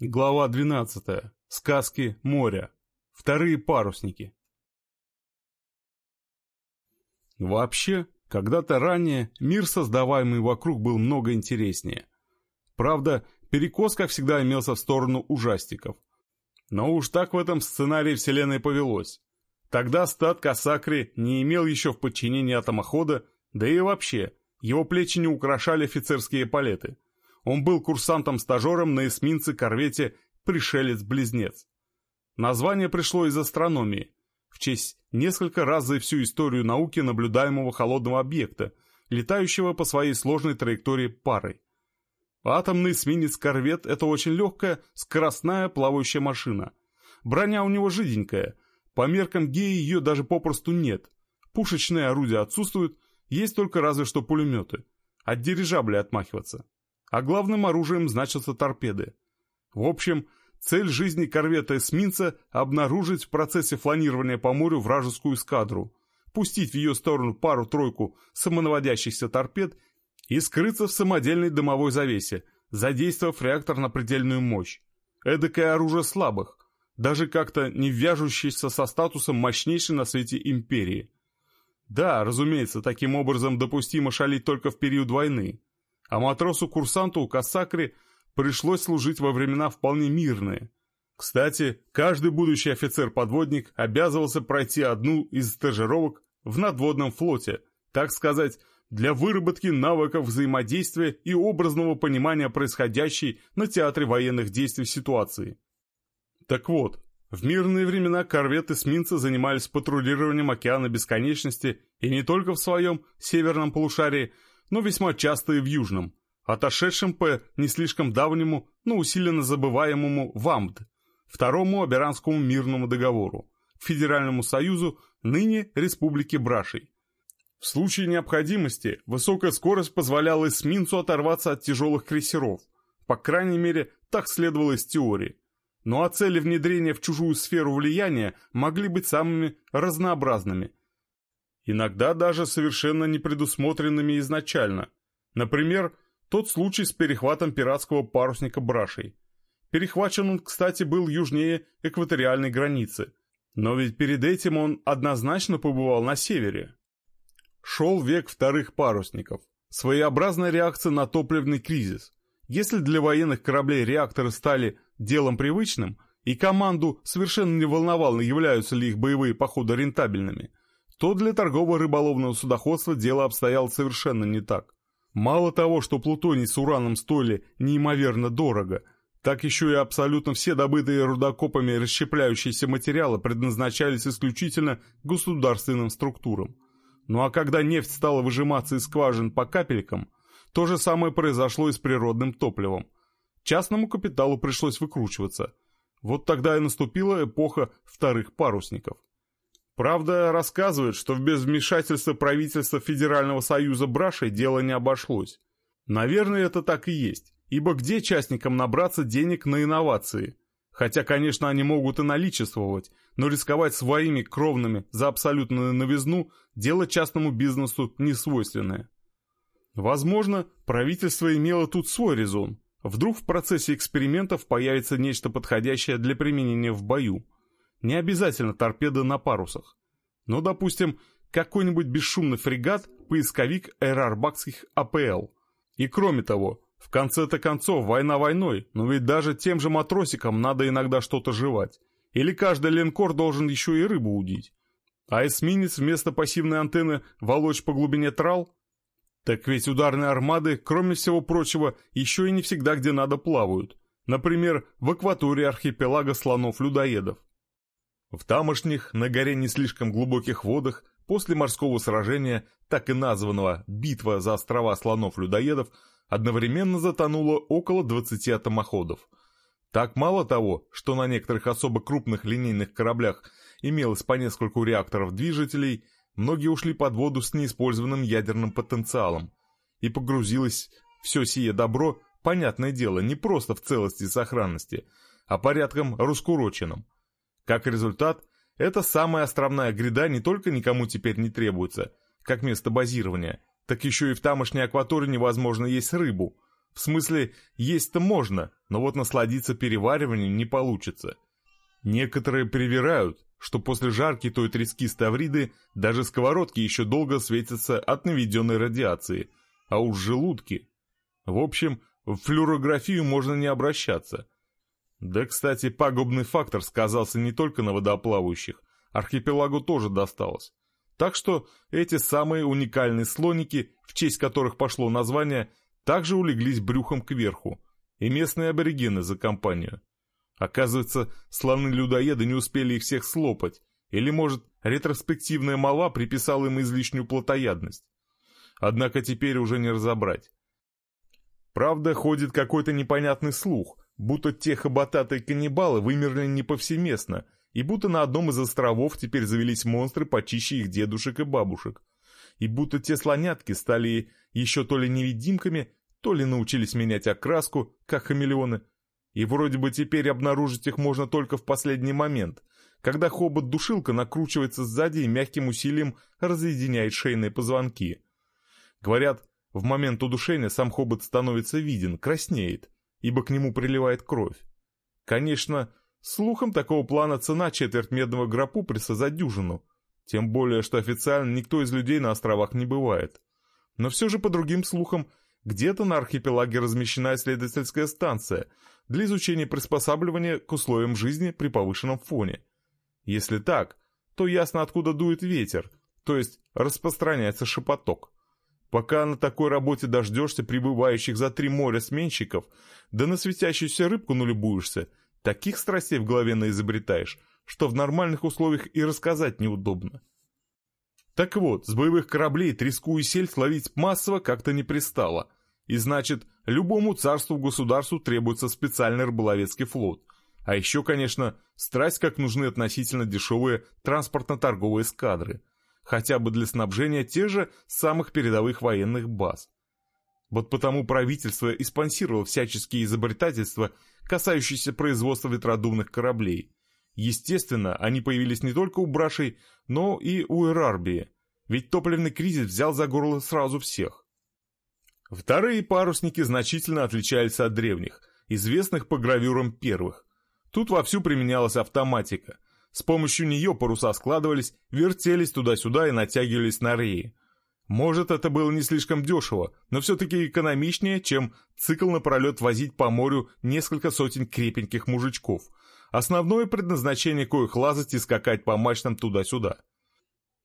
Глава 12. Сказки моря. Вторые парусники. Вообще, когда-то ранее мир, создаваемый вокруг, был много интереснее. Правда, перекос, как всегда, имелся в сторону ужастиков. Но уж так в этом сценарии вселенной повелось. Тогда стат Касакри не имел еще в подчинении атомохода, да и вообще, его плечи не украшали офицерские палеты – он был курсантом-стажером на эсминце-корвете «Пришелец-близнец». Название пришло из астрономии, в честь несколько раз за всю историю науки наблюдаемого холодного объекта, летающего по своей сложной траектории парой. Атомный эсминец-корвет — это очень легкая, скоростная плавающая машина. Броня у него жиденькая, по меркам геи ее даже попросту нет. Пушечные орудия отсутствуют, есть только разве что пулеметы. От дирижабля отмахиваться а главным оружием значатся торпеды. В общем, цель жизни корвета-эсминца — обнаружить в процессе фланирования по морю вражескую эскадру, пустить в ее сторону пару-тройку самонаводящихся торпед и скрыться в самодельной дымовой завесе, задействовав реактор на предельную мощь. Эдакое оружие слабых, даже как-то не вяжущееся со статусом мощнейшей на свете империи. Да, разумеется, таким образом допустимо шалить только в период войны а матросу-курсанту у Касакри пришлось служить во времена вполне мирные. Кстати, каждый будущий офицер-подводник обязывался пройти одну из стажировок в надводном флоте, так сказать, для выработки навыков взаимодействия и образного понимания происходящей на театре военных действий ситуации. Так вот, в мирные времена корветы-эсминцы занимались патрулированием океана бесконечности и не только в своем северном полушарии, но весьма часто и в Южном, отошедшем по не слишком давнему, но усиленно забываемому ВАМД, Второму Аберанскому мирному договору, Федеральному Союзу, ныне Республике Брашей. В случае необходимости высокая скорость позволяла эсминцу оторваться от тяжелых крейсеров, по крайней мере, так следовало из теории. Ну а цели внедрения в чужую сферу влияния могли быть самыми разнообразными, иногда даже совершенно не предусмотренными изначально. Например, тот случай с перехватом пиратского парусника Брашей. Перехвачен он, кстати, был южнее экваториальной границы, но ведь перед этим он однозначно побывал на севере. Шел век вторых парусников. Своеобразная реакция на топливный кризис. Если для военных кораблей реакторы стали делом привычным, и команду совершенно не волновало, являются ли их боевые походы рентабельными, то для торгово-рыболовного судоходства дело обстояло совершенно не так. Мало того, что плутоний с ураном стоили неимоверно дорого, так еще и абсолютно все добытые рудокопами расщепляющиеся материалы предназначались исключительно государственным структурам. Ну а когда нефть стала выжиматься из скважин по капелькам, то же самое произошло и с природным топливом. Частному капиталу пришлось выкручиваться. Вот тогда и наступила эпоха вторых парусников. Правда, рассказывают, что без вмешательства правительства Федерального Союза Брашей дело не обошлось. Наверное, это так и есть, ибо где частникам набраться денег на инновации? Хотя, конечно, они могут и наличествовать, но рисковать своими кровными за абсолютную новизну – дело частному бизнесу не свойственное. Возможно, правительство имело тут свой резон. Вдруг в процессе экспериментов появится нечто подходящее для применения в бою – не обязательно торпеды на парусах. Но, допустим, какой-нибудь бесшумный фрегат, поисковик аэроарбатских АПЛ. И кроме того, в конце-то концов, война войной, но ведь даже тем же матросикам надо иногда что-то жевать. Или каждый линкор должен еще и рыбу удить. А эсминец вместо пассивной антенны волочь по глубине трал? Так ведь ударные армады, кроме всего прочего, еще и не всегда где надо плавают. Например, в акватории архипелага слонов-людоедов. В тамошних, на горе не слишком глубоких водах, после морского сражения, так и названного «Битва за острова слонов-людоедов», одновременно затонуло около 20 атомоходов. Так мало того, что на некоторых особо крупных линейных кораблях имелось по нескольку реакторов движителей, многие ушли под воду с неиспользованным ядерным потенциалом. И погрузилось все сие добро, понятное дело, не просто в целости и сохранности, а порядком раскуроченным – как результат, эта самая островная гряда не только никому теперь не требуется, как место базирования, так еще и в тамошней акватории невозможно есть рыбу. В смысле, есть-то можно, но вот насладиться перевариванием не получится. Некоторые привирают, что после жарки той трески ставриды даже сковородки еще долго светятся от наведенной радиации, а уж желудки. В общем, в флюорографию можно не обращаться. Да, кстати, пагубный фактор сказался не только на водоплавающих, архипелагу тоже досталось. Так что эти самые уникальные слоники, в честь которых пошло название, также улеглись брюхом кверху, и местные аборигены за компанию. Оказывается, славные людоеды не успели их всех слопать, или, может, ретроспективная мала приписала им излишнюю плотоядность. Однако теперь уже не разобрать. Правда, ходит какой-то непонятный слух, будто те хоботатые каннибалы вымерли не повсеместно, и будто на одном из островов теперь завелись монстры почище их дедушек и бабушек. И будто те слонятки стали еще то ли невидимками, то ли научились менять окраску, как хамелеоны, и вроде бы теперь обнаружить их можно только в последний момент, когда хобот-душилка накручивается сзади и мягким усилием разъединяет шейные позвонки. Говорят, в момент удушения сам хобот становится виден, краснеет, ибо к нему приливает кровь. Конечно, слухом такого плана цена четверть медного грапуприса за дюжину, тем более, что официально никто из людей на островах не бывает. Но все же, по другим слухам, где-то на архипелаге размещена исследовательская станция для изучения приспосабливания к условиям жизни при повышенном фоне. Если так, то ясно откуда дует ветер, то есть распространяется шепоток. Пока на такой работе дождешься прибывающих за три моря сменщиков, да на светящуюся рыбку налюбуешься, таких страстей в голове наизобретаешь, что в нормальных условиях и рассказать неудобно. Так вот, с боевых кораблей треску и сельдь ловить массово как-то не пристало. И значит, любому царству-государству требуется специальный рыболовецкий флот. А еще, конечно, страсть как нужны относительно дешевые транспортно-торговые эскадры. Хотя бы для снабжения тех же самых передовых военных баз. Вот потому правительство и спонсировало всяческие изобретательства, касающиеся производства ветродувных кораблей. Естественно, они появились не только у Брашей, но и у Эрарбии, ведь топливный кризис взял за горло сразу всех. Вторые парусники значительно отличались от древних, известных по гравюрам первых. Тут вовсю применялась автоматика. С помощью нее паруса складывались, вертелись туда-сюда и натягивались на реи. Может, это было не слишком дешево, но все-таки экономичнее, чем цикл напролет возить по морю несколько сотен крепеньких мужичков – основное предназначение коих лазать и скакать по мачтам туда-сюда.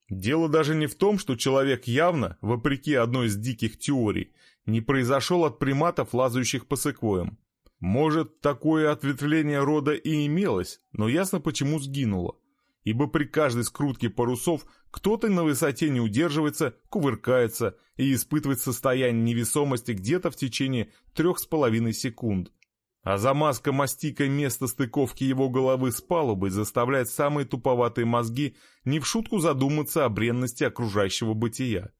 Дело даже не в том, что человек явно, вопреки одной из диких теорий, не произошел от приматов, лазающих по секвоям. Может, такое ответвление рода и имелось, но ясно почему сгинуло. Ибо при каждой скрутке парусов кто-то на высоте не удерживается, кувыркается и испытывает состояние невесомости где-то в течение трех с половиной секунд, а замазка мастикой место стыковки его головы с палубой заставляет самые туповатые мозги не в шутку задуматься о бренности окружающего бытия.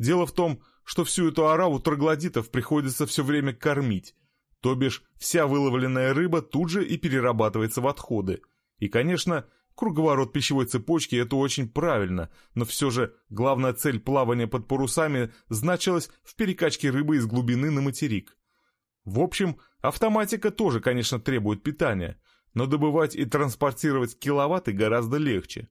Дело в том, что всю эту ораву троглодитов приходится все время кормить, то бишь вся выловленная рыба тут же и перерабатывается в отходы. И, конечно, круговорот пищевой цепочки – это очень правильно, но все же главная цель плавания под парусами значилась в перекачке рыбы из глубины на материк. В общем, автоматика тоже, конечно, требует питания, но добывать и транспортировать киловатты гораздо легче.